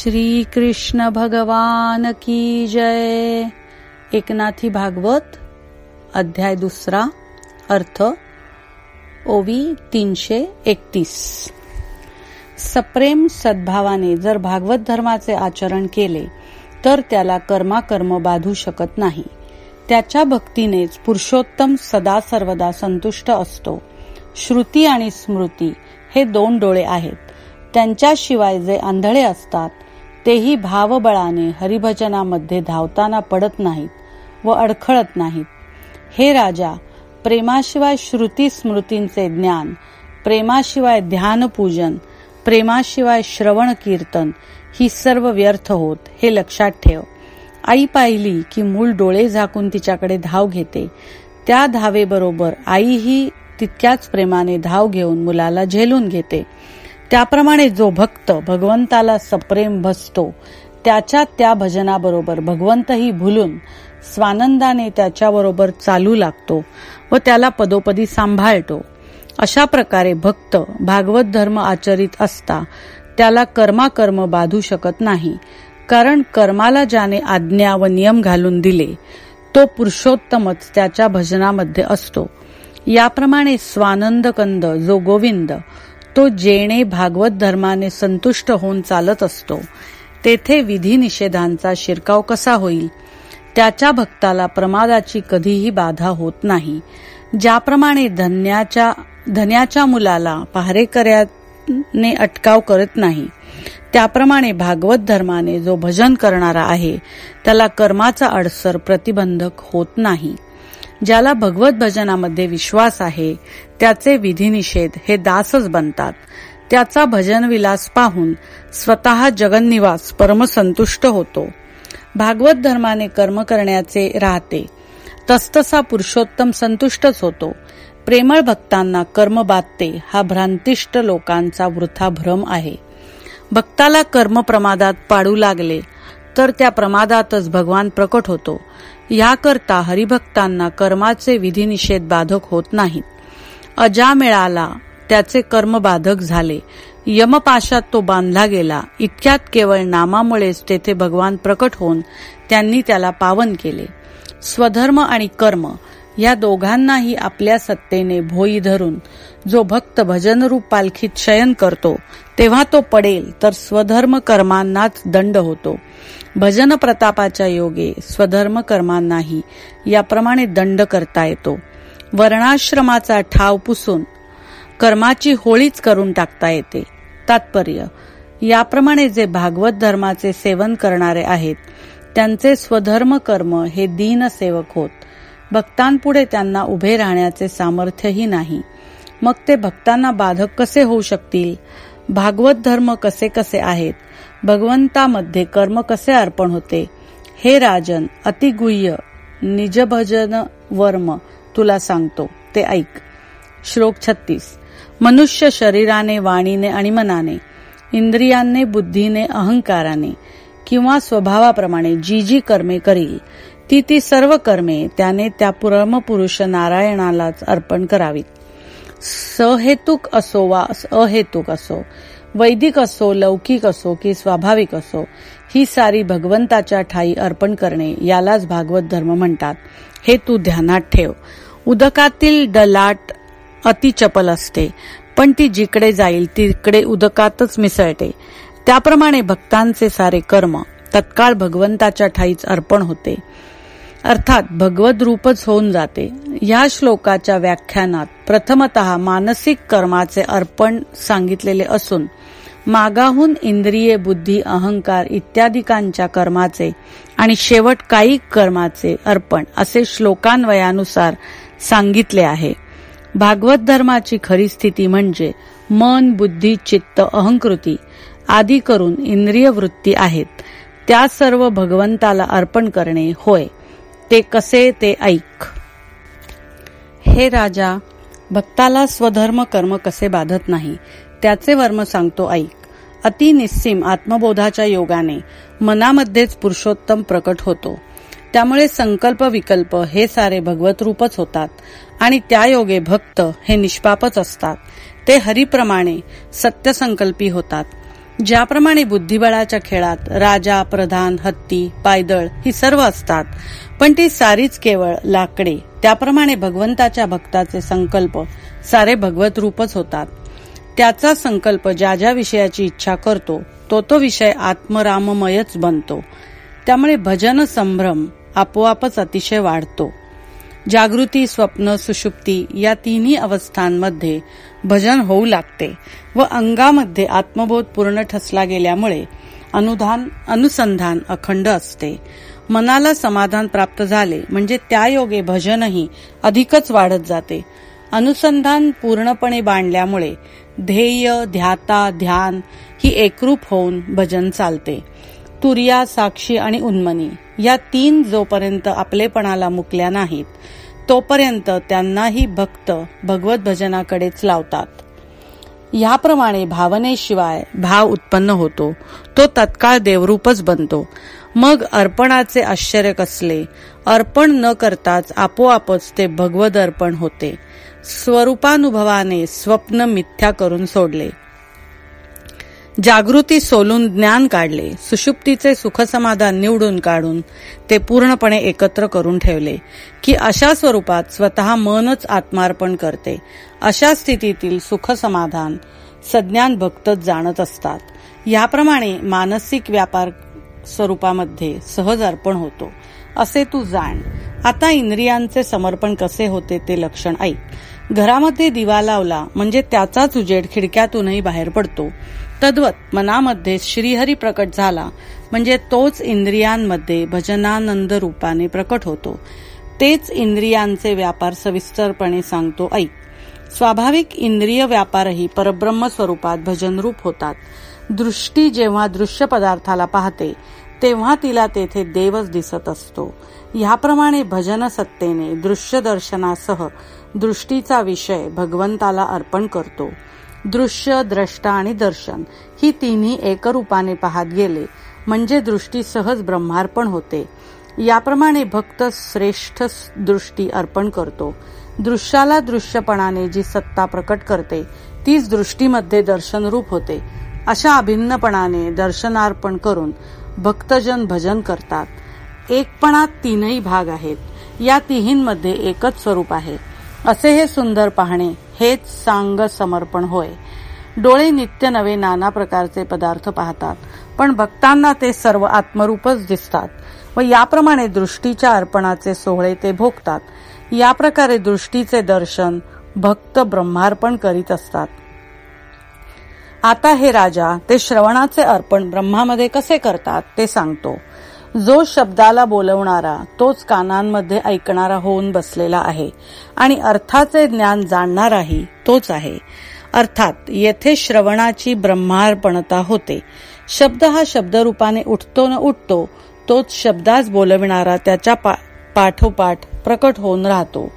श्री कृष्ण भगवान की जय. एकनाथी भागवत अध्याय दुसरा अर्थ ओवी तीनशे एकतीस. सप्रेम सद्भावाने जर भागवत धर्माचे आचरण केले तर त्याला कर्माकर्म बाधू शकत नाही. त्याच्या भक्तीनेच पुरुषोत्तम सदा सर्वदा संतुष्ट असतो. श्रुती आणि स्मृती हे दोन डोळे आहेत. त्यांच्याशिवाय जे आंधळे असतात तेही भावबळाने हरिभजनामध्ये धावताना पडत नाहीत व अडखळत नाहीत. हे राजा प्रेमाशिवाय श्रुती स्मृतींचे ज्ञान प्रेमाशिवाय ध्यान पूजन प्रेमाशिवाय श्रवण कीर्तन ही सर्व व्यर्थ होत हे लक्षात ठेव. आई पाहिली की मूल डोळे झाकून तिच्याकडे धाव घेते. त्या धावेबरोबर आईही तितक्याच प्रेमाने धाव घेऊन मुलाला झेलून घेते. त्याप्रमाणे जो भक्त भगवंताला सप्रेम भसतो त्याच्या त्या भजनाबरोबर भगवंतही भुलून स्वानंदाने त्याच्याबरोबर चालू लागतो व त्याला पदोपदी सांभाळतो. अशा प्रकारे भक्त भागवत धर्म आचरित असता त्याला कर्माकर्म बाधू शकत नाही. कारण कर्माला ज्याने आज्ञा व नियम घालून दिले तो पुरुषोत्तमच त्याच्या भजनामध्ये असतो. याप्रमाणे स्वानंद कंद जो गोविंद तो जेणे भागवत धर्माने संतुष्ट होऊन चालत असतो. तेथे विधी निषेधांचा शिरकाव कसा होईल? त्याच्या भक्ताला प्रमादाची कधीही बाधा होत नाही. ज्याप्रमाणे धन्याच्या धन्याच्या मुलाला पहारेकऱ्याने अटकाव करत नाही त्याप्रमाणे भागवत धर्माने जो भजन करणारा आहे त्याला कर्माचा अडसर प्रतिबंधक होत नाही. ज्याला भगवत भजनामध्ये विश्वास आहे त्याचे विधिनिषेध हे दासच बनतात. त्याचा भजन विलास पाहून स्वतः जगन्निवास परमसंतुष्ट होतो. भागवत धर्माने कर्म करण्याचे राहते. तसतसा पुरुषोत्तम संतुष्टच होतो. प्रेमळ भक्तांना कर्म बाधते हा भ्रांतिष्ट लोकांचा वृथा भ्रम आहे. भक्ताला कर्म प्रमादात पाडू लागले तर त्या प्रमादातच भगवान प्रकट होतो. याकरता हरिभक्तांना कर्माचे विधिनिषेध बाधक होत नाहीत. अजा मिळाला त्याचे कर्म बाधक झाले. यमपाशात तो बांधला गेला. इतक्यात केवळ नामामुळेच तेथे भगवान प्रकट होऊन त्यांनी त्याला पावन केले. स्वधर्म आणि कर्म या दोघांनाही आपल्या सत्तेने भोई धरून जो भक्त भजनरूप पालखीत शयन करतो तेव्हा तो पडेल तर स्वधर्म कर्मांनाच दंड होतो. भजन प्रतापाच्या योगे स्वधर्म कर्मांनाही याप्रमाणे दंड करता येतो. वर्णाश्रमाचा ठाव पुसून कर्माची होळीच करून टाकता येते. तात्पर्य याप्रमाणे जे भागवत धर्माचे सेवन करणारे आहेत त्यांचे स्वधर्म कर्म हे दीन सेवक होत. भक्तांपुढे त्यांना उभे राहण्याचे सामर्थ्यही नाही. मग ते भक्तांना बाधक कसे होऊ शकतील? भागवत धर्म कसे कसे आहेत? भगवंतामध्ये कर्म कसे अर्पण होते? हे राजन अतिगुह्य निजभजन वर्म तुला सांगतो. ते ऐक. श्लोक छत्तीस. मनुष्य शरीराने वाणीने आणि मनाने इंद्रियांने बुद्धीने अहंकाराने किंवा स्वभावाप्रमाणे जी जी कर्मे करील ती ती सर्व कर्मे त्याने त्या परमपुरुष नारायणालाच अर्पण करावीत. सहेतुक असो वा अहेतुक असो वैदिक असो लौकिक असो की स्वाभाविक असो ही सारी भगवंताच्या ठाई अर्पण करणे यालाच भागवत धर्म म्हणतात. हे तू ध्यानात ठेव. उदकातील डलाट अतिचपल असते पण ती जिकडे जाईल तिकडे उदकातच मिसळते. त्याप्रमाणे भक्तांचे सारे कर्म तत्काळ भगवंताच्या ठाईच अर्पण होते. अर्थात भगवत रूपच होऊन जाते. या श्लोकाच्या व्याख्यानात प्रथमत मानसिक कर्माचे अर्पण सांगितलेले असून मागाहून इंद्रिये बुद्धी अहंकार इत्यादिकांच्या कर्माचे आणि शेवट काही कर्माचे अर्पण असे श्लोकान्वयानुसार सांगितले आहे. भागवत धर्माची खरी स्थिती म्हणजे मन बुद्धी चित्त अहंकृती आदी करून इंद्रिय वृत्ती आहेत. त्या सर्व भगवंताला अर्पण करणे होय. ते कसे ते ऐक. हे राजा भक्ताला स्वधर्म कर्म कसे बाधत नाही त्याचे वर्म सांगतो ऐक. अति निस्सीम आत्मबोधाच्या योगाने मनामध्येच पुरुषोत्तम प्रकट होतो. त्यामुळे संकल्प विकल्प हे सारे भगवत रूपच होतात आणि त्या योगे भक्त हे निष्पापच असतात. ते हरिप्रमाणे सत्यसंकल्पी होतात. ज्याप्रमाणे बुद्धिबळाच्या खेळात राजा प्रधान हत्ती पायदळ ही सर्व असतात पण ती सारीच केवळ लाकडे. त्याप्रमाणे भगवंताच्या भक्ताचे संकल्प सारे भगवत रूपच होतात. त्याचा संकल्प ज्या ज्या विषयाची इच्छा करतो तो तो विषय आत्मराममयच बनतो. त्यामुळे भजन संभ्रम आपोआपच अतिशय वाढतो. जागृती स्वप्न सुषुप्ती या तिन्ही अवस्थांमध्ये भजन होऊ लागते व अंगामध्ये आत्मबोध पूर्ण ठसला गेल्यामुळे अनुधान अनुसंधान अखंड असते. मनाला समाधान प्राप्त झाले म्हणजे त्या योगे भजनही अधिकच वाढत जाते. अनुसंधान पूर्णपणे बांधल्यामुळे ध्येय ध्याता ध्यान ही एकरूप होऊन भजन चालते. तुर्या साक्षी आणि उन्मनी या तीन जोपर्यंत आपलेपणाला मुकल्या नाहीत तोपर्यंत त्यांनाही भक्त भगवत भजनाकडेच लावतात. याप्रमाणे भावनेशिवाय भाव उत्पन्न होतो. तो तत्काळ देवरूपच बनतो. मग अर्पणाचे आश्चर्य कसले? अर्पण न करताच आपोआपच ते भगवद अर्पण होते. स्वरूपानुभवाने स्वप्न मिथ्या करून सोडले. जागृती सोलून ज्ञान काढले सुषुप्तीचे सुखसमाधान निवडून काढून ते पूर्णपणे एकत्र करून ठेवले की अशा स्वरूपात स्वतः मनच आत्मार्पण करते. अशा स्थितीतील सुखसमाधान सज्ञान भक्तच जाणत असतात. याप्रमाणे मानसिक व्यापार स्वरूपामध्ये सहज अर्पण होतो. असे तू जाण. आता इंद्रियांचे समर्पण कसे होते ते लक्षण ऐक. घरामध्ये दिवा लावला म्हणजे त्याचाच उजेड खिडक्यातूनही बाहेर पडतो. तद्वत मनामध्ये श्रीहरी प्रकट झाला. म्हणजे तोच इंद्रियांमध्ये भजनानंद रूपाने प्रकट होतो. तेच इंद्रियांचे व्यापार सविस्तरपणे सांगतो ऐक स्वाभाविक इंद्रिय व्यापारही परब्रह्म स्वरूपात भजनरूप होतात. दृष्टी जेव्हा दृश्य पदार्थाला पाहते तेव्हा तिला तेथे देवच दिसत असतो. ह्याप्रमाणे भजन सत्तेने दृश्य दर्शनासह दृष्टीचा विषय भगवंताला अर्पण करतो. दृश्य द्रष्टा आणि दर्शन. ही तिन्ही एकरूपाने पाहत गेले. म्हणजे दृष्टी सहज ब्रह्मार्पण होते. याप्रमाणे भक्त श्रेष्ठ दृष्टी अर्पण करतो. दृश्याला दृश्यपणाने जी सत्ता प्रकट करते तीच दृष्टीमध्ये दर्शनरूप होते. अशा अभिन्नपणाने दर्शनार्पण करून भक्तजन भजन करतात. एकपणात तीनही भाग आहेत. या तिहींमध्ये एकच स्वरूप आहे. असे हे सुंदर पाहणे हेच सांग समर्पण होय. डोळे नित्य नवे नाना प्रकारचे पदार्थ पाहतात पण भक्तांना ते सर्व आत्मरूपच दिसतात व याप्रमाणे दृष्टीच्या अर्पणाचे सोहळे ते भोगतात. या प्रकारे दृष्टीचे दर्शन भक्त ब्रह्मार्पण करीत असतात. आता हे राजा ते श्रवणाचे अर्पण ब्रह्मामध्ये कसे करतात ते सांगतो. जो शब्दाला बोलवणारा तोच कानांमध्ये ऐकणारा होऊन बसलेला आहे आणि अर्थाचे ज्ञान जाणणाराही तोच आहे. अर्थात येथे श्रवणाची ब्रह्मार्पणता होते. शब्द हा शब्दरूपाने उठतो न उठतो तोच शब्दास बोलविणारा त्याच्या पाठोपाठ प्रकट होऊन राहतो.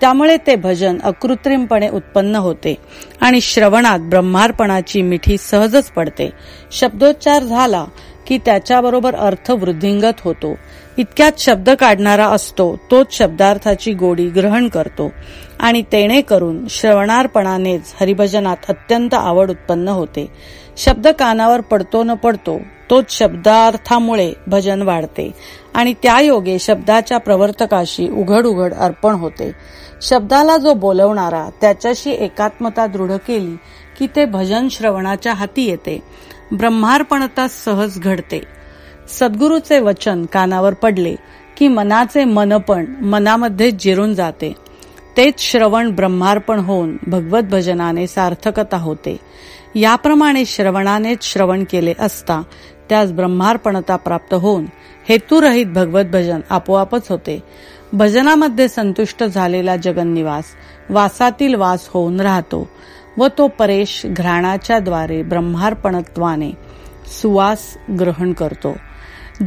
त्यामुळे ते भजन अकृत्रिमपणे उत्पन्न होते आणि श्रवणात ब्रह्मार्पणाची मिठी सहजच पडते. शब्दोच्चार झाला की त्याच्याबरोबर अर्थ वृद्धिंगत होतो. इतक्यात शब्द काढणारा असतो तोच शब्दार्थाची गोडी ग्रहण करतो. आणि तेणे करून श्रवणार्पणानेच हरिभजनात अत्यंत आवड उत्पन्न होते. शब्द कानावर पडतो न पडतो तोच शब्दार्थामुळे भजन वाढते. आणि त्या योगे शब्दाच्या प्रवर्तकाशी उघड उघड अर्पण होते. शब्दाला जो बोलवणारा त्याच्याशी एकात्मता दृढ केली की ते भजन श्रवणाच्या हाती येते. ब्रह्मार्पणता सहज घडते. सद्गुरूचे वचन कानावर पडले की मनाचे मनपण मनामध्ये जिरून जाते. तेच श्रवण ब्रह्मार्पण होऊन भगवत भजनाने सार्थकता होते. याप्रमाणे श्रवणानेच श्रवण केले असता त्यास ब्रह्मार्पणता प्राप्त होऊन हेतुरहित भगवत भजन आपोआपच होते. भजनामध्ये संतुष्ट झालेला जगन्निवास वासातील वास होऊन राहतो. व तो परेश घ्राणाच्या द्वारे ब्रह्मार्पणत्वाने सुवास ग्रहण करतो.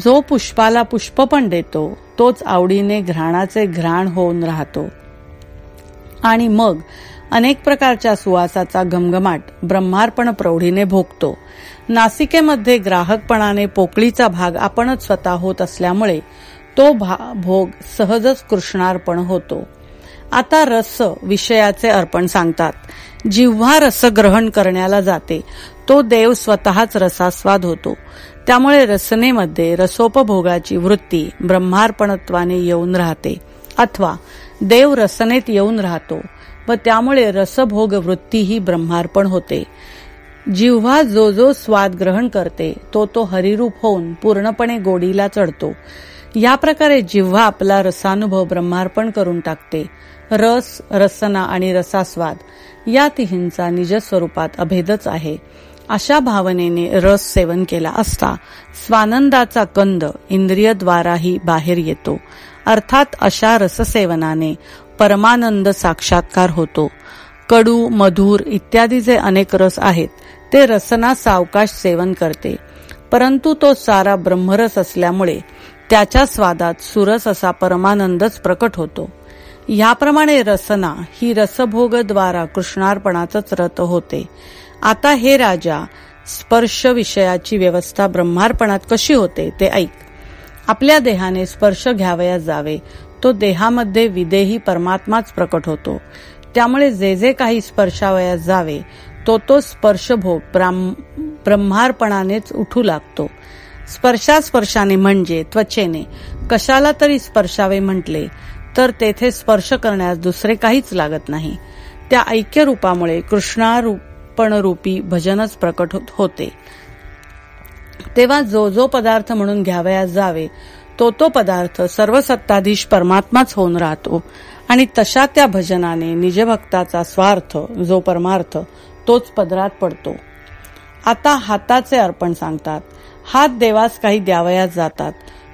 जो पुष्पाला पुष्प पण देतो तोच आवडीने घ्राणाचे घ्राण होऊन राहतो. आणि मग अनेक प्रकारच्या सुवासाचा घमघमाट ब्रह्मार्पण प्रौढीने भोगतो. नासिकेमध्ये ग्राहकपणाने पोकळीचा भाग आपणच स्वतः होत असल्यामुळे तो भोग सहजच कृष्णार्पण होतो. आता रस विषयाचे अर्पण सांगतात. जिव्हा रसग्रहण करण्याला जाते तो देव स्वतःच रसास्वाद होतो. त्यामुळे रसनेमध्ये रसोपभोगाची वृत्ती ब्रह्मार्पणत्वाने येऊन राहते. अथवा देव रसनेत येऊन राहतो व त्यामुळे रसभोग वृत्ती ही ब्रह्मार्पण होते. जिव्हा जो जो स्वाद ग्रहण करते तो तो हरिरूप होऊन पूर्णपणे गोडीला चढतो. या प्रकारे जिव्हा आपला रसानुभव ब्रह्मार्पण करून टाकते रस रसना आणि रसास्वाद या तिहींचा निज स्वरूपात अभेदच आहे. अशा भावनेने रस सेवन केला असता स्वानंदाचा कंद इंद्रियद्वाराही बाहेर येतो. अर्थात अशा रससेवनाने परमानंद साक्षात्कार होतो. कडू मधुर इत्यादी जे अनेक रस आहेत ते रसना सावकाश सेवन करते. परंतु तो सारा ब्रह्मरस असल्यामुळे त्याच्या स्वादात सुरस असा परमानंदच प्रकट होतो. याप्रमाणे रसना ही रसभोगद्वारा कृष्णार्पणाचंच रत होते. आता हे राजा स्पर्श विषयाची व्यवस्था ब्रह्मार्पणात कशी होते ते ऐक. आपल्या देहाने स्पर्श घ्यावयास जावे. तो देहामध्ये विदेही परमात्माच प्रकट होतो. त्यामुळे जे जे काही स्पर्शावयास जावे तो तो स्पर्शभोग ब्रह्मार्पणानेच उठू लागतो. स्पर्शास्पर्शाने म्हणजे त्वचेने कशाला तरी स्पर्शावे म्हटले तर तेथे स्पर्श करण्यास दुसरे काहीच लागत नाही. त्या ऐक्य रूपामुळे कृष्णारूपणरूपी भजनच प्रकट होते तेव्हा जो जो पदार्थ म्हणून घ्यावयास जावे तो तो पदार्थ सर्व सत्ताधीश परमात्माच होऊन राहतो. आणि तशा त्या भजनाने निजभक्ताचा स्वार्थ जो परमार्थ तोच पदरात पडतो. आता हाताचे अर्पण सांगतात. हात देवास काही द्यावयास जातात.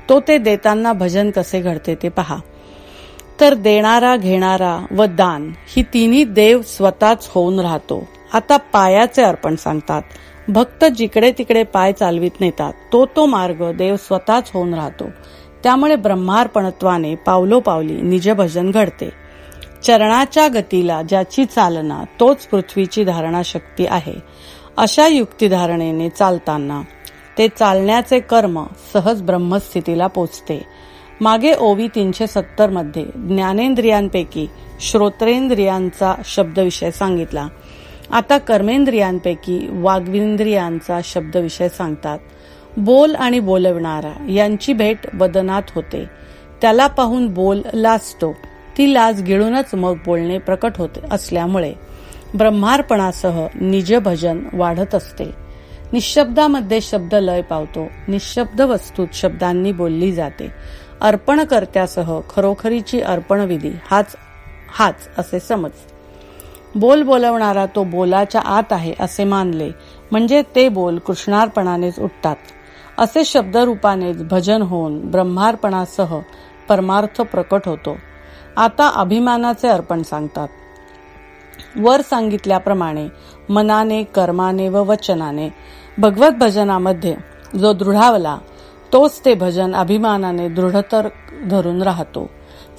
तो ते देताना भजन कसे घडते ते पहा. तर देणारा घेणारा व दान ही तिन्ही देव स्वतःच होऊन राहतो. आता पायाचे अर्पण सांगतात. भक्त जिकडे तिकडे पाय चालवित नेतात तो तो मार्ग देव स्वतःच होऊन राहतो. त्यामुळे ब्रह्मार्पणत्वाने पावलोपावली निजभजन घडते. चरणाच्या गतीला ज्याची चालना तोच पृथ्वीची धारणा शक्ती आहे. अशा युक्तिधारणेने चालताना ते चालण्याचे कर्म सहज ब्रह्मस्थितीला पोचते. मागे ओवी तीनशे सत्तरमध्ये ज्ञानेंद्रियांपैकी श्रोत्रेंद्रियांचा शब्दविषय सांगितला. आता कर्मेंद्रियांपैकी वाग्विंद्रियांचा शब्दविषय सांगतात. बोल आणि बोलवणारा यांची भेट वदनात होते. त्याला पाहून बोल लाजतो. ती लाज गिळूनच मग बोलणे प्रकट होते असल्यामुळे ब्रह्मार्पणासह निज भजन वाढत असते. निशब्दामध्ये शब्द लय पावतो. निशब्द वस्तूत शब्दांनी बोलली जाते. अर्पणकर्त्यासह खरोखरीची अर्पणविधी हाच हाच असे समज. बोल बोलवणारा तो बोलाच्या आत आहे असे मानले म्हणजे ते बोल कृष्णार्पणानेच उठतात. असे शब्दरूपानेच भजन होऊन ब्रह्मार्पणासह परमार्थ प्रकट होतो. आता अभिमानाचे अर्पण सांगतात. वर सांगितल्याप्रमाणे मनाने कर्माने व वचनाने भगवत भजनामध्ये जो दृढावला तोच ते भजन अभिमानाने दृढतर धरून राहतो.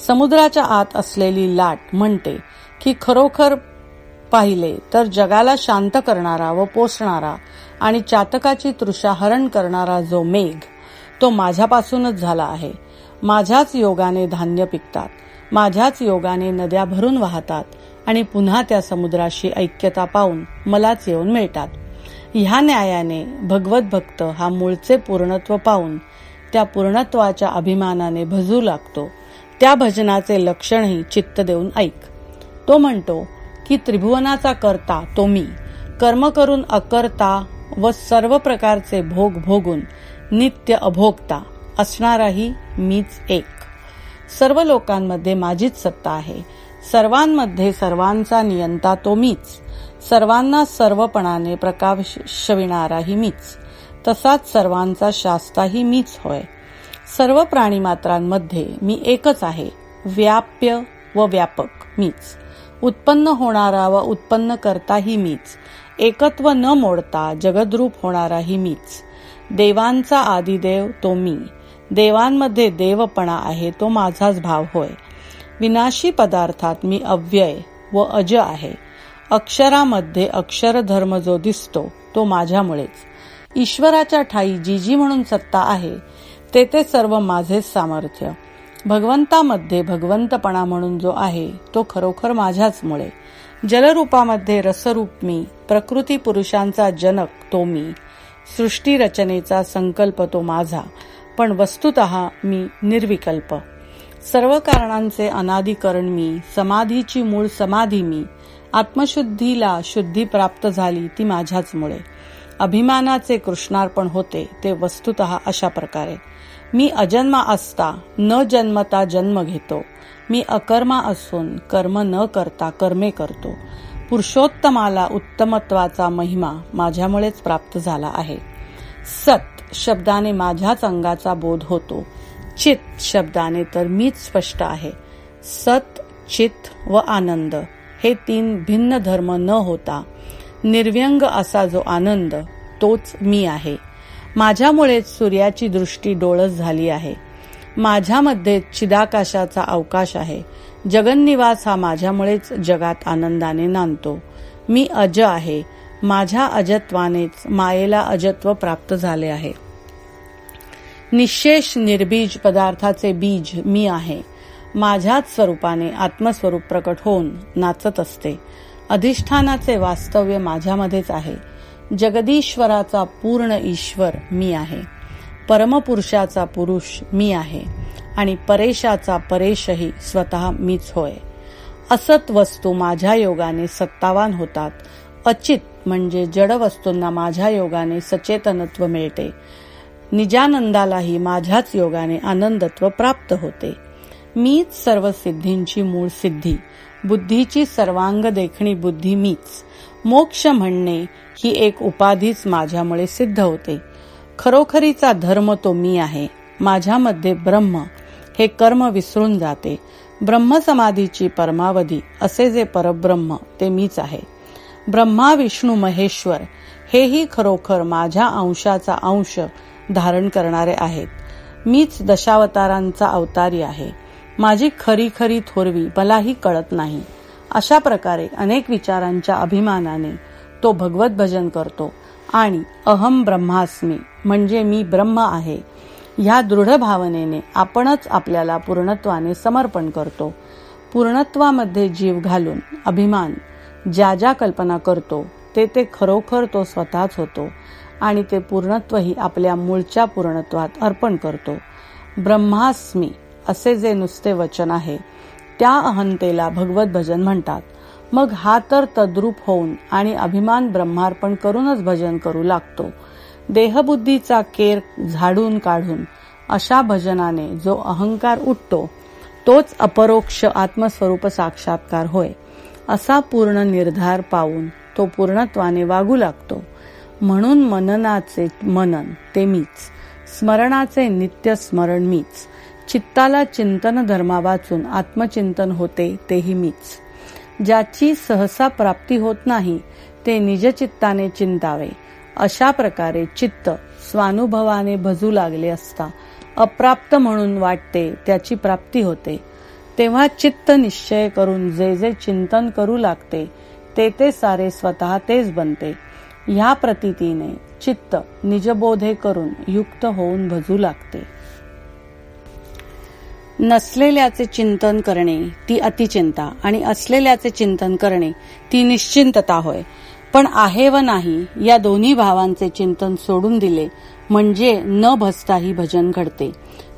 समुद्राच्या आत असलेली लाट म्हणते की खरोखर पाहिले तर जगाला शांत करणारा व पोसणारा आणि चातकाची तृषा हरण करणारा जो मेघ तो माझ्यापासूनच झाला आहे. माझ्याच योगाने धान्य पिकतात माझ्याच योगाने नद्या भरून वाहतात आणि पुन्हा त्या समुद्राशी ऐक्यता पाहून मलाच येऊन मिळतात. ह्या न्यायाने भगवत भक्त हा मूळचे पूर्णत्व पाहून त्या पूर्णत्वाच्या अभिमानाने भजू लागतो. त्या भजनाचे लक्षणही चित्त देऊन ऐक. तो म्हणतो की त्रिभुवनाचा करता तो मी. कर्म करून अकर्ता व सर्व प्रकारचे भोग भोगून नित्य अभोगता असणाराही मीच एक. सर्व लोकांमध्ये माझीच सत्ता आहे. सर्वांमध्ये सर्वांचा नियंता तो मीच. सर्वांना सर्वपणाने प्रकाशविणाराही मीच. तसाच सर्वांचा शास्ताही मीच होय. सर्व प्राणीमात्रांमध्ये मी एकच आहे. व्याप्य व व्यापक मीच. उत्पन्न होणारा व उत्पन्न करताही मीच. एकत्व न मोडता जगद्रूप होणाराही मीच. देवांचा आदिदेव तो मी. देवांमध्ये देवपणा आहे तो माझाच भाव होय. विनाशी पदार्थात मी अव्यय व अज आहे. अक्षरामध्ये अक्षरधर्म जो दिसतो तो माझ्यामुळेच. ईश्वराच्या ठाई जी जी म्हणून सत्ता आहे ते ते सर्व माझेच सामर्थ्य. भगवंतामध्ये भगवंतपणा म्हणून जो आहे तो खरोखर माझ्याच मुळे जलरूपामध्ये रसरूप मी प्रकृती पुरुषांचा जनक तो मी. सृष्टी रचनेचा संकल्प तो माझा पण वस्तुत मी निर्विकल्प. सर्व कारणांचे अनादिकरण मी समाधीची मूळ समाधी मी आत्मशुद्धीला शुद्धी प्राप्त झाली ती माझ्याच मुळे अभिमानाचे कृष्णार्पण होते ते वस्तुत अशा प्रकारे. मी अजन्मा असता न जन्मता जन्म घेतो. मी अकर्मा असून कर्म न करता कर्मे करतो. पुरुषोत्तमाला उत्तमत्वाचा महिमा माझ्यामुळेच प्राप्त झाला आहे. सत शब्दाने माझ्याच अंगाचा बोध होतो. चित शब्दाने तर मीच स्पष्ट आहे. सत चित व आनंद. हे तीन भिन्न धर्म न होता निर्व्यंग असा जो आनंद तोच मी आहे. माझ्यामुळेच सूर्याची दृष्टी डोळस झाली आहे. माझ्यामध्ये चिदाकाशाचा अवकाश आहे. जगन्निवास हा माझ्यामुळेच जगात आनंदाने नांदतो. मी अज आहे. माझ्या अजत्वानेच मायेला अजत्व प्राप्त झाले आहे. निशेष निर्बीज पदार्थाचे बीज मी आहे. माझ्याच स्वरूपाने आत्मस्वरूप प्रकट होऊन नाचत असते. अधिष्ठानाचे वास्तव्य माझ्यामध्येच आहे. जगदीश्वराचा पूर्ण ईश्वर मी आहे. परमपुरुषाचा पुरुष मी आहे. आणि परेशाचा परेशही स्वतः मीच होय. असत वस्तू माझ्या योगाने सत्तावान होतात. अचित म्हणजे जड वस्तूंना माझ्या योगाने सचेतनत्व मिळते. निजानंदालाही माझ्याच योगाने आनंदत्व प्राप्त होते. मीच सर्व सिद्धींची मूळ सिद्धी. बुद्धीची सर्वांग देखणी बुद्धी मीच. मोक्ष म्हणणे ही एक उपाधीच माझ्यामुळे सिद्ध होते. खरोखरीचा धर्म तो मी आहे. माझ्यामध्ये ब्रह्म. हे कर्म विसरून जाते. ब्रह्मसमाधीची परमावधी असे जे परब्रह्म ते मीच आहे. ब्रह्मा विष्णू महेश्वर हेही खरोखर माझ्या अंशाचा अंश धारण करणारे आहेत. मीच दशावतारांचा अवतारी आहे. माझी खरी खरी थोरवी मलाही कळत नाही. अशा प्रकारे अनेक विचारांच्या अभिमानाने तो भगवत भजन करतो. आणि अहम ब्रह्मास्मी म्हणजे मी ब्रह्म आहे. ह्या दृढ भावनेने आपणच आपल्याला पूर्णत्वाने समर्पण करतो. पूर्णत्वामध्ये जीव घालून अभिमान ज्या ज्या कल्पना करतो ते ते खरोखर तो स्वतःच होतो आणि ते पूर्णत्वही आपल्या मूळच्या पूर्णत्वात अर्पण करतो. ब्रह्मास्मी असे जे नुसते वचन आहे त्या अहंतेला भगवत भजन म्हणतात. मग हा तर तद्रूप होऊन आणि अभिमान ब्रह्मार्पण करूनच भजन करू लागतो. देहबुद्धीचा केर झाडून काढून अशा भजनाने जो अहंकार उठतो तोच अपरोक्ष आत्मस्वरूप साक्षात्कार होय. असा पूर्ण निर्धार पाहून तो पूर्णत्वाने वागू लागतो. म्हणून मननाचे मनन ते मीच. स्मरणाचे नित्य स्मरण मीच. चित्ताला चिंतन धर्मा वाचून आत्मचिंतन होते तेही मीच. ज्याची सहसा प्राप्ती होत नाही ते निजचित्ताने चिंतावे. अशा प्रकारे चित्त स्वानुभवाने भजू लागले असता अप्राप्त म्हणून वाटते त्याची प्राप्ती होते. तेव्हा चित्त निश्चय करून जे जे चिंतन करू लागते ते ते सारे स्वतः तेच बनते. ह्या प्रतीतीने चित्त निजबोधे करून युक्त होऊन भजू लागते. नसलेल्याचे चिंतन करणे ती अतिचिंता आणि असलेल्याचे चिंतन करणे ती निश्चिंतता होय. पण आहे व नाही या दोन्ही भावांचे चिंतन सोडून दिले म्हणजे न भसताही भजन घडते.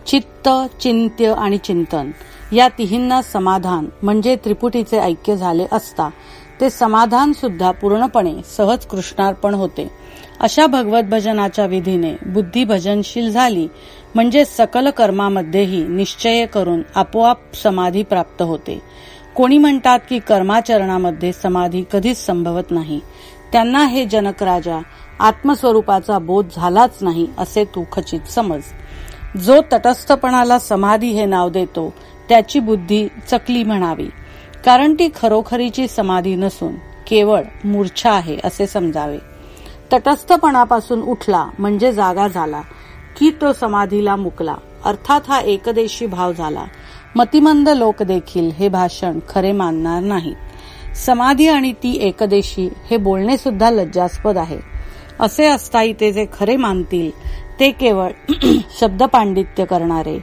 चित्त चिंत्य आणि चिंतन या तिहींना समाधान म्हणजे त्रिपुटीचे ऐक्य झाले असता ते समाधान सुद्धा पूर्णपणे सहज कृष्णार्पण होते. अशा भगवत भजनाच्या विधीने बुद्धी भजनशील झाली म्हणजे सकल कर्मामध्येही निश्चय करून आपोआप समाधी प्राप्त होते. कोणी म्हणतात की कर्माचरणामध्ये समाधी कधीच संभवत नाही. त्यांना हे जनक राजा आत्मस्वरूपाचा बोध झालाच नाही असे तू खचित समज. जो तटस्थपणाला समाधी हे नाव देतो त्याची बुद्धी चकली म्हणावी. कारण ती खरोखरीची समाधी नसून केवळ मूर्छा आहे असे समजावे. तटस्थपणापासून उठला म्हणजे जागा झाला की तो समाधीला मुकला. अर्थात हा एकदेशी भाव झाला. मतिमंद लोक देखील हे भाषण खरे मानणार नाही समाधी आणि ती एकदेशी हे बोलणे सुद्धा लज्जास्पद आहे. असे असताही ते जे खरे मानतील ते केवळ शब्द पांडित्य करणारे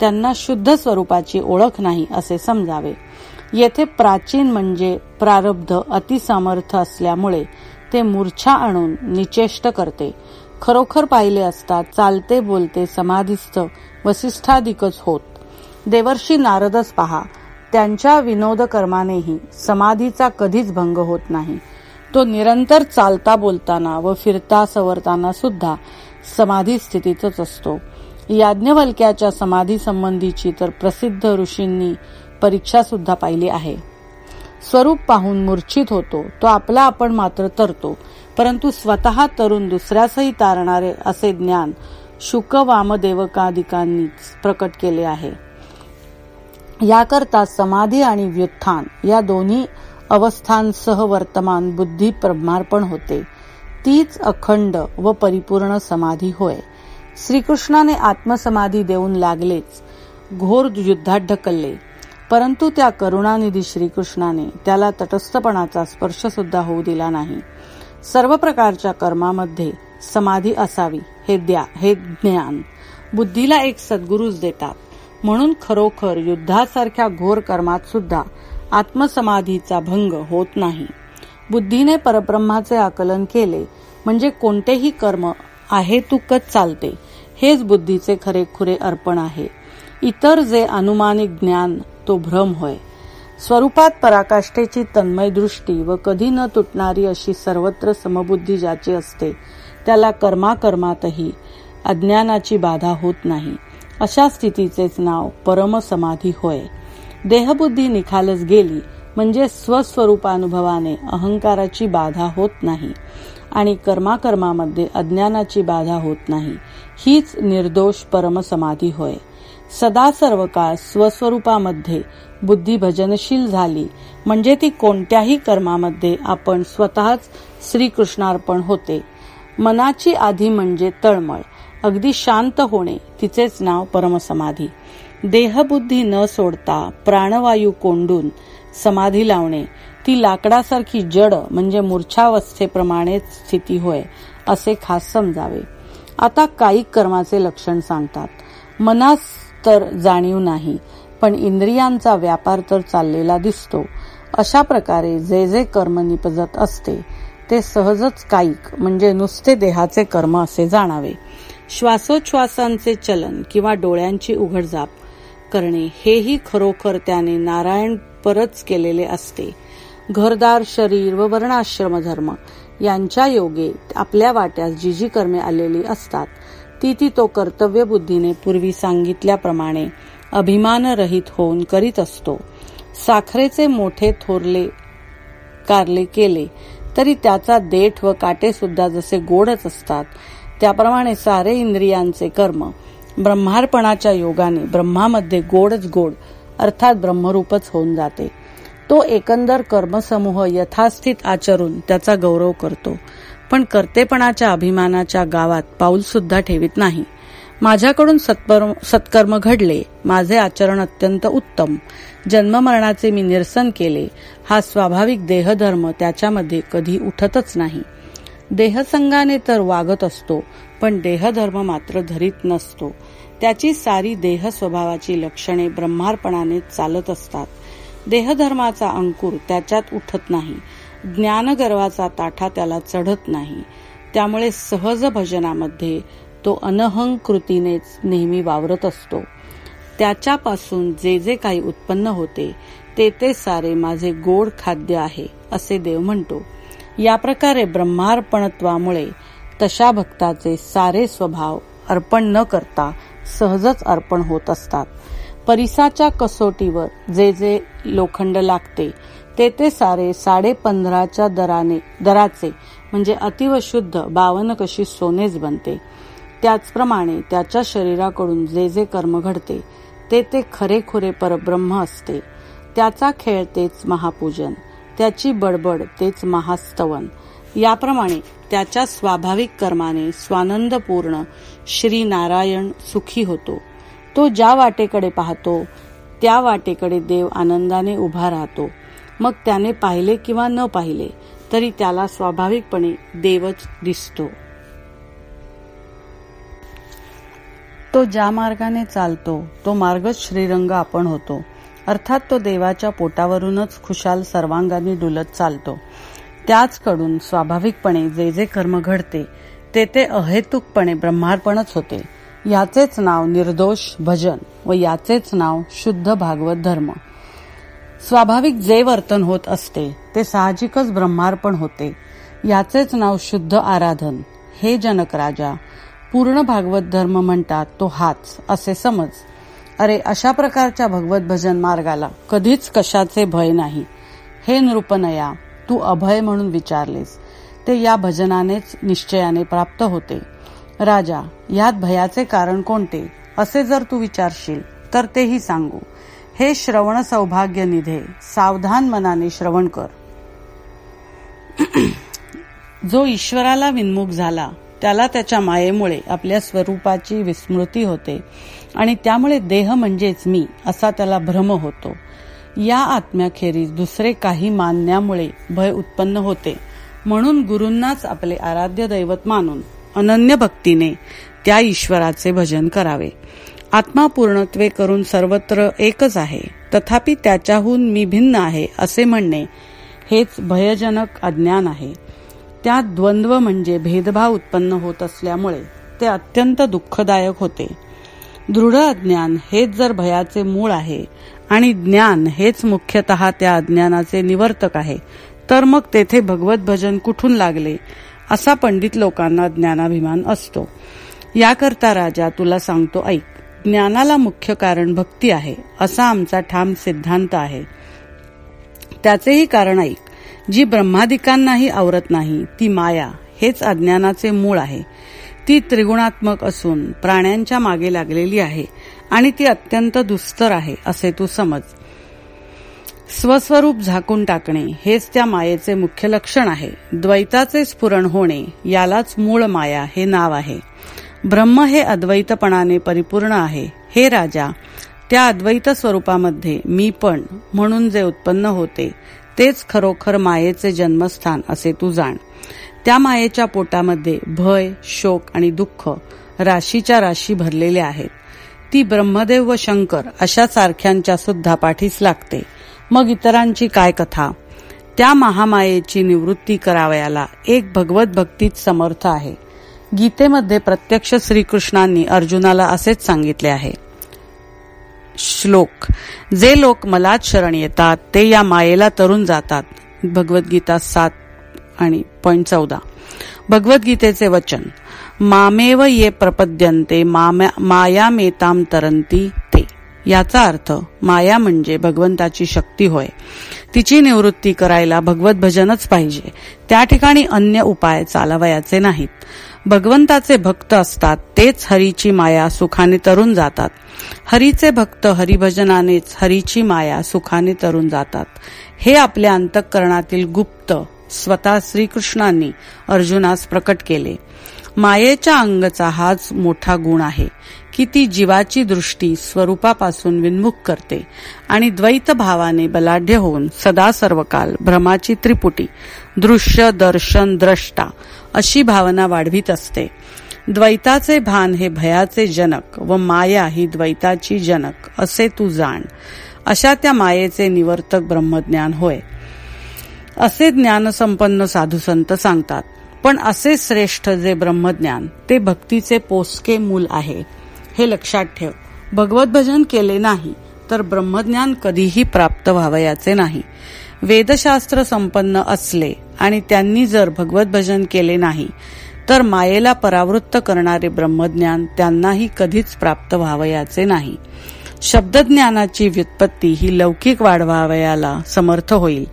त्यांना शुद्ध स्वरूपाची ओळख नाही असे समजावे. येथे प्राचीन म्हणजे प्रारब्ध अतिसमर्थ असल्यामुळे ते मूर्छा आणून निचेष्ट करते. खरोखर पाहिले असता चालते बोलते समाधीस्थ वसिष्ठाधिकच होत. देवर्षी नारदच पहा. त्यांच्या विनोद कर्मानेही समाधीचा कधीच भंग होत नाही. तो निरंतर चालता बोलताना व फिरता सवरताना सुद्धा समाधी स्थितीतच असतो. याज्ञवल्क्याच्या समाधी संबंधीची तर प्रसिद्ध ऋषींनी परीक्षा सुद्धा पाहिली आहे. स्वरूप पाहून मूर्छित होतो तो आपला आपण मात्र तरतो. परंतु स्वतः तरुण दुसऱ्यासही तारणारे असे ज्ञान शुक वामदेवकादिकांनीच प्रकट केले आहे. याकरता समाधी आणि व्युत्थान या दोन्ही अवस्थांसह वर्तमान बुद्धी ब्रह्मार्पण होते. तीच अखंड व परिपूर्ण समाधी होय. श्रीकृष्णाने आत्मसमाधी देऊन लागलेच घोर युद्धात ढकलले. परंतु त्या करुणानिधी श्रीकृष्णाने त्याला तटस्थपणाचा स्पर्श सुद्धा होऊ दिला नाही. सर्व प्रकारच्या कर्मामध्ये समाधी असावी हे द्या हे ज्ञान. बुद्धीला एक सद्गुरूच देतात. म्हणून खरोखर युद्धासारख्या घोर कर्मात सुद्धा आत्मसमाधीचा भंग होत नाही. बुद्धीने परब्रह्माचे आकलन केले म्हणजे कोणतेही कर्म आहे तुकच चालते. हेच बुद्धीचे खरेखुरे अर्पण आहे. इतर जे अनुमानिक ज्ञान तो भ्रम होय. स्वरूपात पराकाष्ठेची तन्मय दृष्टी व कधी न तुटणारी अशी सर्वत्र समबुद्धी ज्याची असते त्याला कर्माकर्मातही अज्ञानाची बाधा होत नाही. अशा स्थितीचेच नाव परमसमाधी होय. देहबुद्धी निखालच गेली म्हणजे स्वस्वरूपानुभवाने अहंकाराची बाधा होत नाही आणि कर्माकर्मामध्ये अज्ञानाची बाधा होत नाही. हीच निर्दोष परमसमाधी होय. सदा सर्व काळ स्वस्वरूपामध्ये बुद्धी भजनशील झाली. म्हणजे ती कोणत्याही कर्मामध्ये आपण स्वतःच श्रीकृष्णार्पण होते. मनाची आधी म्हणजे तळमळ. अगदी शांत होणे तिचेच नाव परमसमाधी. देहबुद्धी न सोडता प्राणवायू कोंडून समाधी लावणे ती लाकडासारखी जड म्हणजे मूर्छावस्थेप्रमाणेच स्थिती होय असे खास समजावे. आता काही कर्माचे लक्षण सांगतात. मनास तर जाणीव नाही. पण इंद्रियांचा व्यापार तर चाललेला दिसतो. अशा प्रकारे जे जे कर्म निपजत असते ते सहजच कायिक म्हणजे नुसते देहाचे कर्म असे जाणावे. श्वासोच्छ्वासांचे चलन किंवा डोळ्यांची उघडझाप करणे हेही खरोखर त्याने नारायण परच केलेले असते. घरदार शरीर व वर्णाश्रम धर्म यांच्या योगे आपल्या वाट्यास जी जी कर्मे आलेली असतात ती ती तो कर्तव्य बुद्धीने पूर्वी सांगितल्याप्रमाणे अभिमानरहित होऊन करीत असतो. साखरेचे मोठे थोरले कारले केले तरी त्याचा देठ व काटे सुद्धा जसे गोडच असतात त्याप्रमाणे सारे इंद्रियांचे कर्म ब्रह्मार्पणाच्या योगाने ब्रह्मामध्ये गोडच गोड अर्थात ब्रह्मरूपच होऊन जाते. तो एकंदर कर्मसमूह यथास्थित आचरून त्याचा गौरव करतो. पण कर्तेपणाच्या अभिमानाच्या गावात पाऊल सुद्धा ठेवित नाही. माझ्याकडून सत्कर्म घडले. माझे आचरण अत्यंत उत्तम. जन्ममरणाचे मी निरसन केले. हा स्वाभाविक देहधर्म त्याच्यामध्ये कधी उठतच नाही. देहसंगाने तर वागत असतो पण देहधर्म मात्र धरीत नसतो. त्याची सारी देह स्वभावाची लक्षणे ब्रह्मार्पणाने चालत असतात. देहधर्माचा अंकुर त्याच्यात उठत नाही. ज्ञानगर्वाचा ताठा त्याला चढत नाही. त्यामुळे सहज भजनामध्ये तो अनहंकृतीनेच नेहमी वावरत असतो. त्याच्यापासून जे जे काही उत्पन्न होते ते ते सारे माझे गोड खाद्य आहे असे देव म्हणतो. या प्रकारे ब्रह्मार्पणत्वामुळे तशा भक्ताचे सारे स्वभाव अर्पण न करता सहजच अर्पण होत असतात. परिसाच्या कसोटीवर जे जे लोखंड लागते ते ते सारे साडे पंधराच्या दराने दराचे म्हणजे अतिव शुद्ध बावन कशी सोनेच बनते. त्याचप्रमाणे त्याच्या शरीराकडून जे जे कर्म घडते ते ते खरेखुरे परब्रह्म असते. त्याचा खेळ तेच महापूजन त्याची बडबड तेच महास्तवन. याप्रमाणे त्याच्या स्वाभाविक कर्माने स्वानंदपूर्ण श्री नारायण सुखी होतो. तो ज्या वाटेकडे पाहतो त्या वाटेकडे देव आनंदाने उभा राहतो. मग त्याने पाहिले किंवा न पाहिले तरी त्याला स्वाभाविकपणे देवच दिसतो. तो ज्या मार्गाने चालतो तो मार्गच श्रीरंग आपण होतो. अर्थात तो देवाच्या पोटावरूनच खुशाल सर्वांगाने डुलत चालतो. त्याचकडून स्वाभाविकपणे जे जे कर्म घडते ते ते अहेतुकपणे ब्रह्मार्पणच होते. याचेच नाव निर्दोष भजन व याचेच नाव शुद्ध भागवत धर्म. स्वाभाविक जे वर्तन होत असते ते साहजिकच ब्रह्मार्पण होते. याचेच नाव शुद्ध आराधन. हे जनक राजा पूर्ण भागवत धर्म म्हणतात तो हाच असे समज. अरे अशा प्रकारच्या भगवत भजन मार्गाला कधीच कशाचे भय नाही. हे नृपनया तू अभय म्हणून विचारलेस. ते या भजनानेच निश्चयाने प्राप्त होते. राजा यात भयाचे कारण कोणते? असे जर तू विचारशील तर तेही सांगू. हे श्रवण सौभाग्य निधे. सावधान मनाने श्रवण कर. जो ईश्वराला विन्मुख झाला त्याला त्याच्या मायेमुळे आपल्या स्वरूपाची विस्मृती होते आणि त्यामुळे देह म्हणजेच मी असा त्याला भ्रम होतो. या आत्म्याखेरीज दुसरे काही मानण्यामुळे भय उत्पन्न होते. म्हणून गुरूंनाच आपले आराध्य दैवत मानून अनन्य भक्तीने त्या ईश्वराचे भजन करावे. आत्मा पूर्णत्वे करून सर्वत्र एकच आहे. तथापि त्याच्याहून मी भिन्न आहे असे म्हणणे हेच भयजनक अज्ञान आहे. त्यात द्वंद्व म्हणजे भेदभाव उत्पन्न होत असल्यामुळे ते अत्यंत दुःखदायक होते. दृढ अज्ञान हेच जर भयाचे मूळ आहे आणि ज्ञान हेच मुख्यतः त्या अज्ञानाचे निवर्तक आहे तर मग तेथे भगवत भजन कुठून लागले असा पंडित लोकांना ज्ञानाभिमान असतो. याकरता राजा तुला सांगतो ऐक. ज्ञानाला मुख्य कारण भक्ती आहे असा आमचा ठाम सिद्धांत आहे. त्याचेही कारण ऐक जी ब्रह्मादिकांनाही आवरत नाही ती माया हेच अज्ञानाचे मूळ आहे. ती त्रिगुणात्मक असून प्राण्यांच्या मागे लागलेली आहे आणि ती अत्यंत दुस्तर आहे असे तू समज. स्वस्वरूप झाकून टाकणे हेच त्या मायेचे मुख्य लक्षण आहे. द्वैताचे स्फुरण होणे यालाच मूळ माया हे नाव आहे. ब्रह्म हे अद्वैतपणाने परिपूर्ण आहे. हे राजा त्या अद्वैत स्वरूपामध्ये मी पण म्हणून जे उत्पन्न होते तेच खरोखर मायेचे जन्मस्थान असे तू जाण. त्या मायेच्या पोटामध्ये भय शोक आणि दुःख राशीच्या राशी भरलेले आहेत. ती ब्रह्मदेव व शंकर अशा सारख्यांच्या सुद्धा पाठीस लागते. मग इतरांची काय कथा? त्या महामायेची निवृत्ती करावयाला एक भगवत भक्तीत समर्थ आहे. गीतेमध्ये प्रत्यक्ष श्रीकृष्णांनी अर्जुनाला असेच सांगितले आहे. श्लोक जे लोक मलाच शरण येतात ते या मायेला तरून जातात. भगवद्गीता सात आणि पॉइंट चौदा. भगवद्गीतेचे वचन मामेव ये प्रपद्यंते माया मेताम तरंती ते. याचा अर्थ माया म्हणजे भगवंताची शक्ती होय. तिची निवृत्ती करायला भगवत भजनच पाहिजे. त्या ठिकाणी अन्य उपाय चालवयाचे नाहीत. भगवंताचे भक्त असतात तेच हरीची माया सुखाने तरून जातात. हरीचे भक्त हरिभजनानेच हरीची माया सुखाने तरून जातात. हे आपल्या अंतःकरणातील गुप्त स्वतः श्रीकृष्णांनी अर्जुनास प्रकट केले. मायेच्या अंगचा हाच मोठा गुण आहे की ती जीवाची दृष्टी स्वरूपापासून विन्मुख करते आणि द्वैत भावाने बलाढ्य होऊन सदा सर्वकाल भ्रमाची त्रिपुटी दृश्य दर्शन द्रष्टा अशी भावना वाढवीत असते. द्वैताचे भान हे भयाचे जनक व माया ही द्वैताची जनक असे तू जाण. अशा त्या मायेचे निवर्तक ब्रह्मज्ञान होय. असे ज्ञानसंपन्न साधू संत सांगतात पण असे श्रेष्ठ जे ब्रह्मज्ञान ते भक्तीचे पोसके मूल आहे. हे लक्षात ठेव. भगवत भजन केले नाही तर ब्रह्मज्ञान कधीही प्राप्त व्हावयाचे नाही. वेदशास्त्र संपन्न असले आणि त्यांनी जर भगवत भजन केले नाही तर मायेला परावृत्त करणारे ब्रह्मज्ञान त्यांनाही कधीच प्राप्त व्हावयाचे नाही. शब्दज्ञानाची व्युत्पत्ती ही लौकिक वाढवावयाला समर्थ होईल.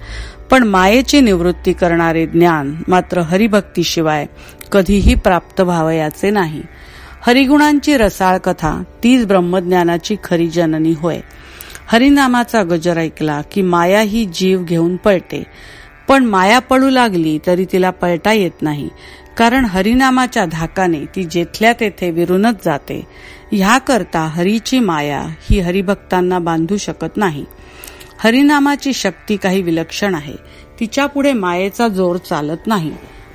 पण मायेची निवृत्ती करणारे ज्ञान मात्र हरिभक्तीशिवाय कधीही प्राप्त व्हावयाचे नाही. हरिगुणांची रसाळ कथा तीच ब्रह्मज्ञानाची खरी जननी होय. हरिनामाचा गजर ऐकला की माया ही जीव घेऊन पळते. पण माया पडू लागली तरी तिला पळता येत नाही. कारण हरिनामाच्या धाकाने ती जेथल्या तेथे विरूनच जाते. ह्याकरता हरीची माया ही हरिभक्तांना बांधू शकत नाही. हरिनामाची शक्ती काही विलक्षण आहे. तिच्या पुढे मायेचा जोर चालत नाही.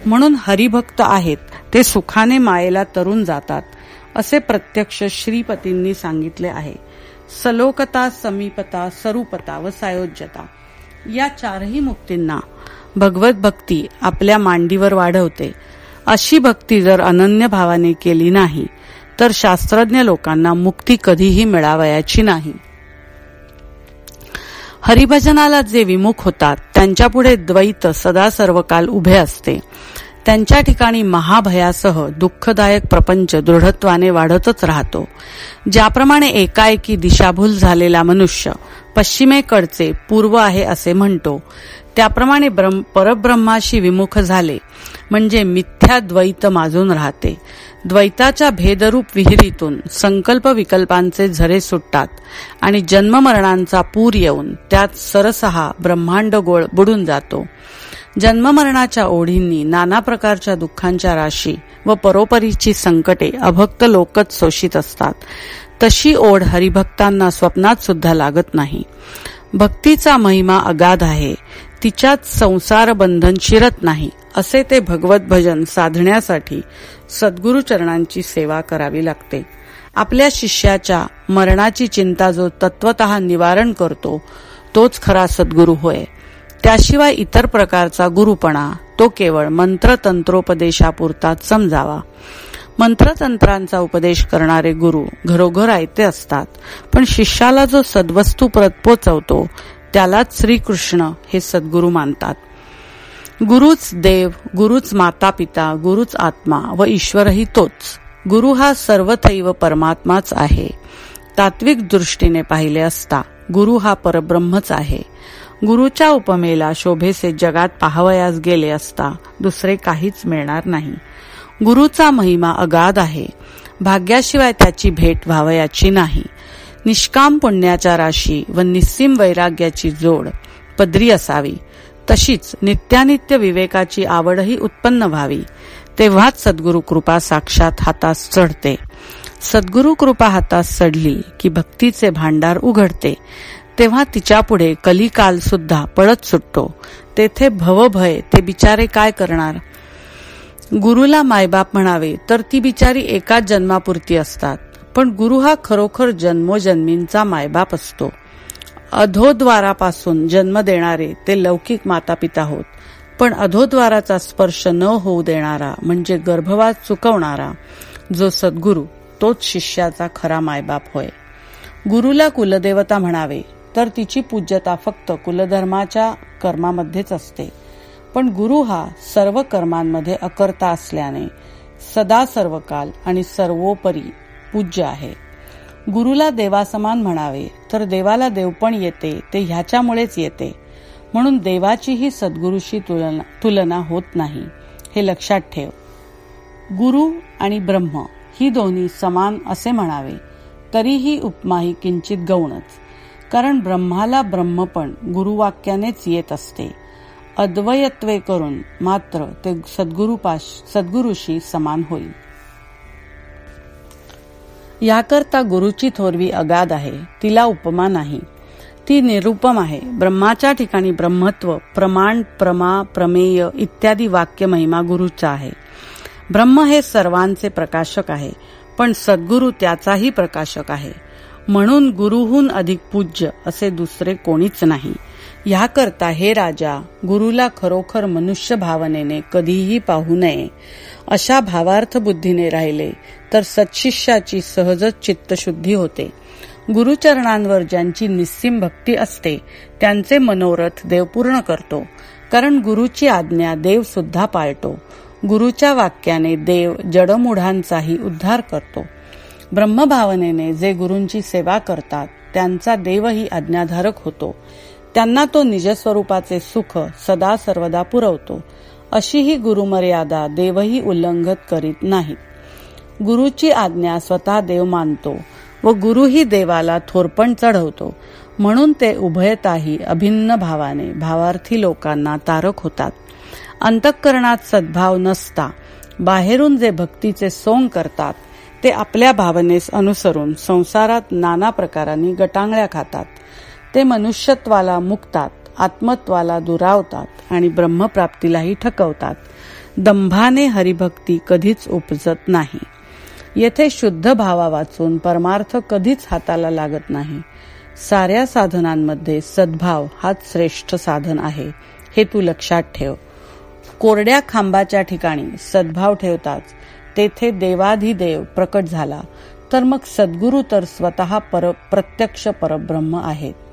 म्हणून हरिभक्त आहेत ते सुखाने मायेला तरून जातात असे प्रत्यक्ष श्रीपतींनी सांगितले आहे. सलोकता समीपता सरूपता व सायोज्यता. या चारही मुक्तींना भगवत भक्ती आपल्या मांडीवर वाढवते. अशी भक्ती जर अनन्य भावाने केली नाही तर शास्त्रज्ञ लोकांना मुक्ती कधीही मिळावयाची नाही. हरिभजनाला जे विमुख होतात त्यांच्यापुढे द्वैत सदा सर्वकाल उभे असते. त्यांच्या ठिकाणी महाभयासह दुःखदायक प्रपंच दृढत्वाने वाढतच राहतो. ज्याप्रमाणे एकाएकी दिशाभूल झालेला मनुष्य पश्चिमेकडचे पूर्व आहे असे म्हणतो. त्याप्रमाणे परब्रह्माशी विमुख झाले म्हणजे मिथ्या द्वैत माजून राहते. द्वैताच्या भेदरूप विहिरीतून संकल्प विकल्पांचे झरे सुटतात आणि जन्ममरणांचा पूर येऊन त्यात सरसहा ब्रह्मांड गोळ बुडून जातो. जन्ममरणाच्या ओढींनी नाना प्रकारच्या दुःखांच्या राशी व परोपरीची संकटे अभक्त लोकच शोषित असतात. तशी ओढ हरिभक्तांना स्वप्नात सुद्धा लागत नाही. भक्तीचा महिमा अगाध आहे. तिच्यात संसार बंधन शिरत नाही असे ते भगवत भजन साधण्यासाठी सद्गुरुचरणांची सेवा करावी लागते. आपल्या शिष्याच्या मरणाची चिंता जो तत्वत निवारण करतो तोच खरा सद्गुरू होय. त्याशिवाय इतर प्रकारचा गुरुपणा तो केवळ मंत्रतंत्रोपदेशापुरताच समजावा. मंत्रतंत्रांचा उपदेश करणारे गुरु घरोघर आयते असतात पण शिष्याला जो सद्वस्तू परत पोचवतो त्यालाच श्रीकृष्ण हे सद्गुरू मानतात. गुरुच देव गुरुच माता पिता गुरुच आत्मा व ईश्वरही तोच. गुरु हा सर्वथैव परमात्माच आहे. तात्विक दृष्टीने पाहिले असता गुरु हा परब्रह्मच आहे. गुरुच्या उपमेला शोभेसे जगात पाहावयास गेले असता दुसरे काहीच मिळणार नाही. गुरुचा महिमा अगाध आहे. भाग्याशिवाय त्याची भेट व्हावयाची नाही. निष्काम पुण्याच्या राशी व निस्सीम वैराग्याची जोड पदरी असावी. तशीच नित्यानित्य विवेकाची आवडही उत्पन्न व्हावी. तेव्हाच सद्गुरु कृपा साक्षात हातास चढते. सद्गुरु कृपा हातास चढली की भक्तीचे भांडार उघडते. तेव्हा तिच्यापुढे कलिकाल सुद्धा पळत सुटतो. तेथे भवभय ते बिचारे काय करणार? गुरुला मायबाप म्हणावे तर ती बिचारी एकाच जन्मापुरती असतात. पण गुरु हा खरोखर जन्मोजन्मींचा मायबाप असतो. अधोद्वारापासून जन्म देणारे ते लौकिक माता पिता होत. पण अधोद्वाराचा स्पर्श न होऊ देणारा म्हणजे गर्भवास चुकवणारा जो सद्गुरु तोच शिष्याचा खरा मायबाप होय. गुरुला कुलदेवता म्हणावे तर तिची पूज्यता फक्त कुलधर्माच्या कर्मामध्येच असते. पण गुरु हा सर्व कर्मांमध्ये अकर्ता असल्याने सदा सर्वकाल आणि सर्वोपरी पूज्य आहे. गुरुला देवासमान म्हणावे तर देवाला देवपण येते ते ह्याच्यामुळेच येते. म्हणून देवाचीही सद्गुरुशी तुलना तुलना होत नाही. हे लक्षात ठेव. गुरु आणि ब्रह्म ही दोन्ही समान असे म्हणावे तरीही उपमा ही किंचित गौणच. कारण ब्रह्माला ब्रह्मपण गुरुवाक्यानेच येत असते. अद्वयत्वे करून मात्र ते सद्गुरुपाश सद्गुरुशी समान होईल. याकरता गुरुची थोरवी अगाध आहे. तिला उपमा नाही. ती निरुपम आहे. ब्रह्माच्या ठिकाणी ब्रह्मत्व प्रमाण प्रमा प्रमेय इत्यादी वाक्य महिमा गुरुचा आहे. ब्रह्म हे सर्वांचे प्रकाशक आहे. पण सद्गुरु त्याचाही प्रकाशक आहे. म्हणून गुरुहून अधिक पूज्य असे दुसरे कोणीच नाही. ह्याकरता हे राजा गुरुला खरोखर मनुष्य भावनेने कधीही पाहू नये. अशा भावार्थ बुद्धीने राहिले तर सत्शिष्याची सहजच चित्तशुद्धी होते. गुरुचरणांवर ज्यांची निस्सीम भक्ती असते त्यांचे मनोरथ देव पूर्ण करतो. कारण गुरुची आज्ञा देव सुद्धा पाळतो. गुरुच्या वाक्याने देव जडमुढांचाही उद्धार करतो. ब्रह्मभावनेने जे गुरूंची सेवा करतात त्यांचा देवही आज्ञाधारक होतो. त्यांना तो निजस्वरूपाचे सुख सदा सर्वदा पुरवतो. अशी ही गुरुमर्यादा देवही उल्लंघत करीत नाही. गुरुची आज्ञा स्वतः देव मानतो व गुरुही देवाला थोरपण चढवतो. म्हणून ते उभयताही अभिन्न भावाने भावार्थी लोकांना तारक होतात. अंतःकरणात सद्भाव नसता. बाहेरून जे भक्तीचे सोंग करतात ते आपल्या भावनेस अनुसरून संसारात नाना प्रकारांनी गटांगळ्या खातात. ते मनुष्यत्वाला मुक्तात आत्मत्वाला दुरावतात आणि ब्रह्मप्राप्तीलाही ठकवतात. दंभाने हरिभक्ती कधीच उपजत नाही. येथे शुद्ध भावा वाचून परमार्थ कधीच हाताला लागत नाही. साऱ्या साधनांमध्ये सद्भाव हाच श्रेष्ठ साधन आहे हे तू लक्षात ठेव. कोरड्या खांबाच्या ठिकाणी सद्भाव ठेवताच तेथे देवाधिदेव प्रकट झाला. तर मग सद्गुरू तर स्वतः पर प्रत्यक्ष परब्रह्म आहेत.